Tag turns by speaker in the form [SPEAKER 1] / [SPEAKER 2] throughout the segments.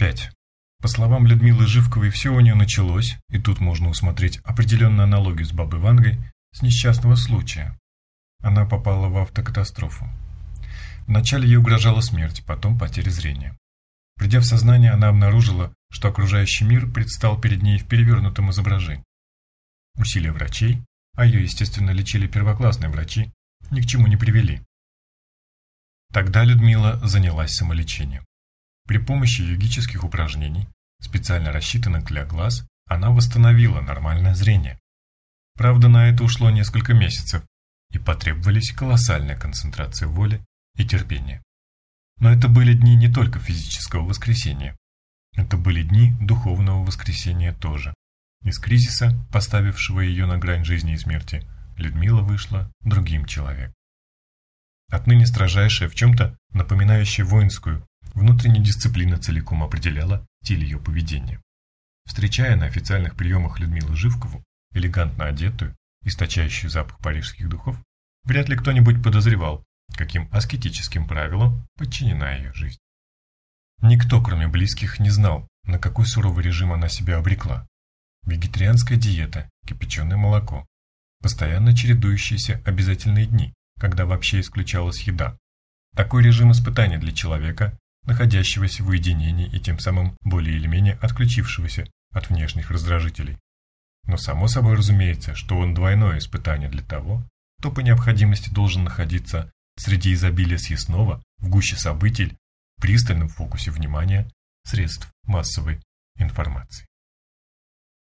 [SPEAKER 1] 5. По словам Людмилы Живковой, все у нее началось, и тут можно усмотреть определенную аналогию с бабой Вангой, с несчастного случая. Она попала в автокатастрофу. Вначале ей угрожала смерть, потом потеря зрения. Придя в сознание, она обнаружила, что окружающий мир предстал перед ней в перевернутом изображении. Усилия врачей, а ее, естественно, лечили первоклассные врачи, ни к чему не привели. Тогда Людмила занялась самолечением. При помощи йогических упражнений, специально рассчитанных для глаз, она восстановила нормальное зрение. Правда, на это ушло несколько месяцев, и потребовались колоссальная концентрация воли и терпения. Но это были дни не только физического воскресения. Это были дни духовного воскресения тоже. Из кризиса, поставившего ее на грань жизни и смерти, Людмила вышла другим человеком. Отныне строжайшая в чем-то, напоминающая воинскую, Внутренняя дисциплина целиком определяла стиль ее поведения. Встречая на официальных приемах Людмилу Живкову, элегантно одетую, источающую запах парижских духов, вряд ли кто-нибудь подозревал, каким аскетическим правилам подчинена ее жизнь. Никто, кроме близких, не знал, на какой суровый режим она себя обрекла. Вегетарианская диета, кипяченое молоко, постоянно чередующиеся обязательные дни, когда вообще исключалась еда. Такой режим испытания для человека, находящегося в уединении и тем самым более или менее отключившегося от внешних раздражителей. Но само собой разумеется, что он двойное испытание для того, кто по необходимости должен находиться среди изобилия съестного, в гуще событий, в пристальном фокусе внимания средств массовой информации.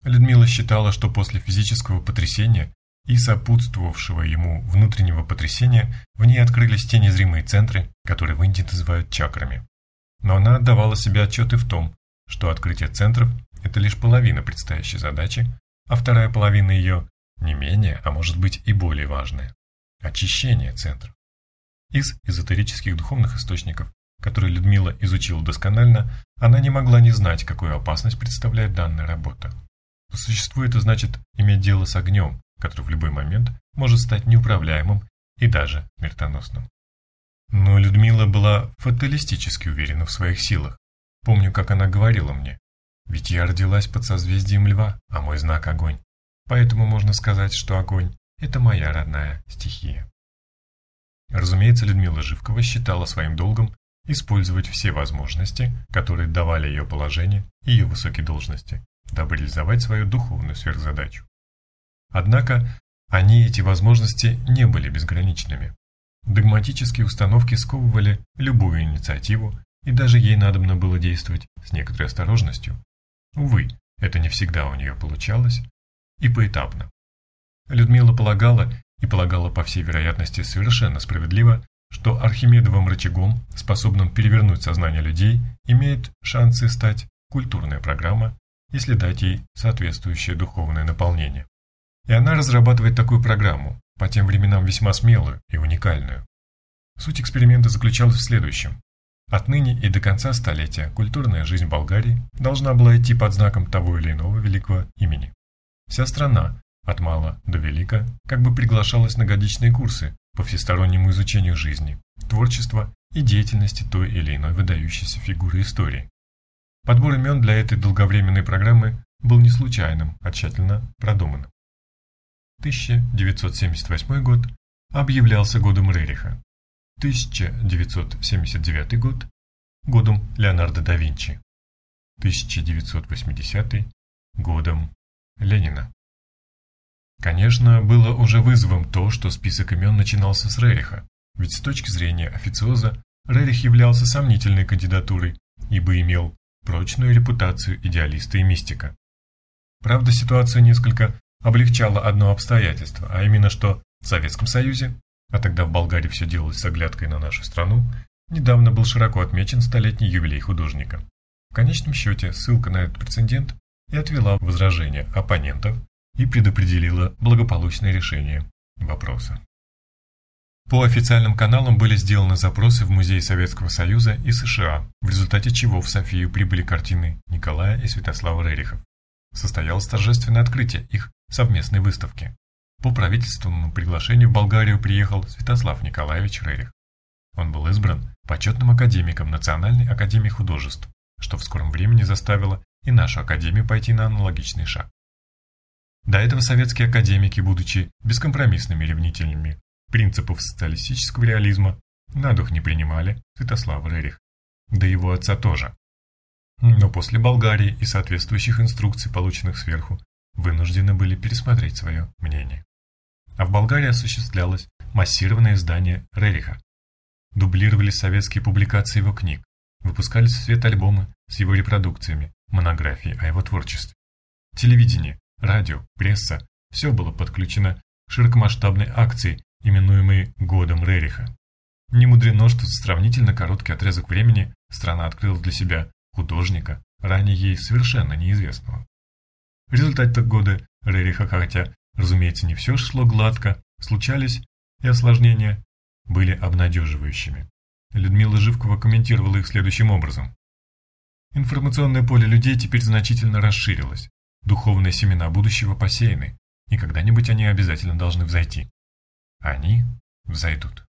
[SPEAKER 1] Людмила считала, что после физического потрясения и сопутствовавшего ему внутреннего потрясения в ней открылись те незримые центры, которые в Индии называют чакрами. Но она отдавала себе отчет и в том, что открытие центров – это лишь половина предстоящей задачи, а вторая половина ее не менее, а может быть и более важная – очищение центров. Из эзотерических духовных источников, которые Людмила изучила досконально, она не могла не знать, какую опасность представляет данная работа. По существу это значит иметь дело с огнем, который в любой момент может стать неуправляемым и даже смертоносным. Но Людмила была фаталистически уверена в своих силах. Помню, как она говорила мне, «Ведь я родилась под созвездием льва, а мой знак – огонь. Поэтому можно сказать, что огонь – это моя родная стихия». Разумеется, Людмила Живкова считала своим долгом использовать все возможности, которые давали ее положение и ее высокие должности, дабы реализовать свою духовную сверхзадачу. Однако, они, эти возможности, не были безграничными. Догматические установки сковывали любую инициативу, и даже ей надобно было действовать с некоторой осторожностью. Увы, это не всегда у нее получалось, и поэтапно. Людмила полагала, и полагала по всей вероятности совершенно справедливо, что архимедовым рычагом, способным перевернуть сознание людей, имеет шансы стать культурная программа, если дать ей соответствующее духовное наполнение. И она разрабатывает такую программу, по тем временам весьма смелую и уникальную. Суть эксперимента заключалась в следующем. Отныне и до конца столетия культурная жизнь Болгарии должна была идти под знаком того или иного великого имени. Вся страна, от мала до велика, как бы приглашалась на годичные курсы по всестороннему изучению жизни, творчества и деятельности той или иной выдающейся фигуры истории. Подбор имен для этой долговременной программы был не случайным, а тщательно продуманным. 1978 год объявлялся годом Рериха, 1979 год – годом Леонардо да Винчи, 1980 – годом Ленина. Конечно, было уже вызовом то, что список имен начинался с Рериха, ведь с точки зрения официоза Рерих являлся сомнительной кандидатурой, ибо имел прочную репутацию идеалиста и мистика. Правда, ситуация несколько облегчало одно обстоятельство, а именно, что в Советском Союзе, а тогда в Болгарии все делалось с оглядкой на нашу страну, недавно был широко отмечен столетний юбилей художника. В конечном счете, ссылка на этот прецедент и отвела возражения оппонентов и предопределила благополучное решение вопроса. По официальным каналам были сделаны запросы в Музей Советского Союза и США, в результате чего в Софию прибыли картины Николая и Святослава Рерихов. Состоялось торжественное открытие их совместной выставки. По правительственному приглашению в Болгарию приехал Святослав Николаевич Рерих. Он был избран почетным академиком Национальной академии художеств, что в скором времени заставило и нашу академию пойти на аналогичный шаг. До этого советские академики, будучи бескомпромиссными ревнителями принципов социалистического реализма, на дух не принимали Святослава Рерих, да его отца тоже. Но после Болгарии и соответствующих инструкций, полученных сверху, вынуждены были пересмотреть свое мнение. А в Болгарии осуществлялось массированное издание Рериха. Дублировались советские публикации его книг, выпускались в свет альбомы с его репродукциями, монографии о его творчестве. Телевидение, радио, пресса – все было подключено к широкомасштабной акции, именуемой «Годом Рериха». Не мудрено, что за сравнительно короткий отрезок времени страна открыла для себя художника, ранее ей совершенно неизвестного. В результате так годы Рериха, хотя, разумеется, не все шло гладко, случались и осложнения, были обнадеживающими. Людмила Живкова комментировала их следующим образом. Информационное поле людей теперь значительно расширилось. Духовные семена будущего посеяны, и когда-нибудь они обязательно должны взойти. Они взойдут.